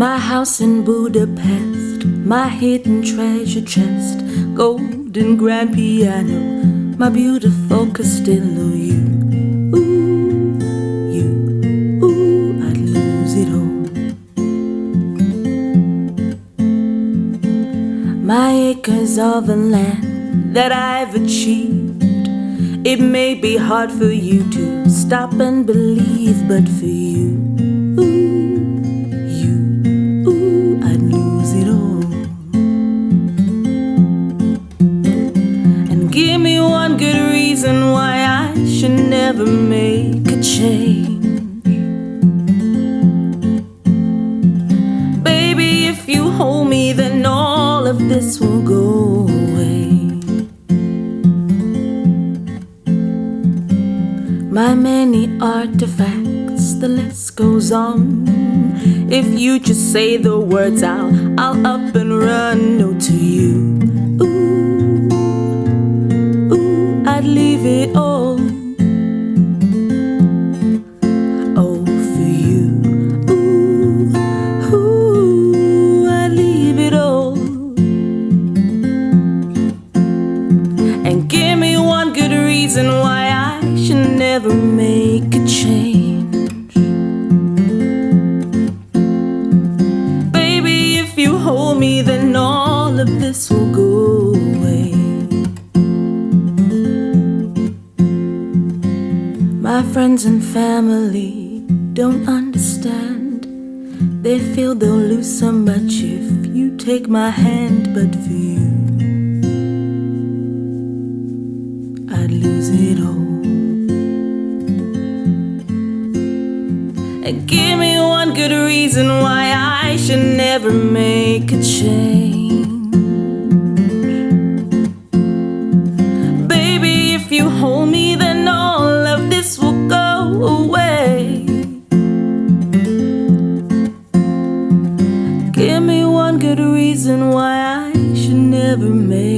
My house in Budapest, my hidden treasure chest, golden grand piano, my beautiful Castillo. You, ooh, you, ooh, I'd lose it all. My acres of land that I've achieved. It may be hard for you to stop and believe, but for you, reason why I should never make a change. Baby, if you hold me, then all of this will go away. My many artifacts, the list goes on. If you just say the words out, I'll up and I'd leave it all. Oh, for you, ooh, ooh, I'd leave it all. And give me one good reason why I should never make a change. Baby, if you hold me, then all of this will go friends and family don't understand. They feel they'll lose so much if you take my hand, but for you. I'd lose it all. And give me one good reason why I should never make a change. Never make